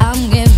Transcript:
I'm giving.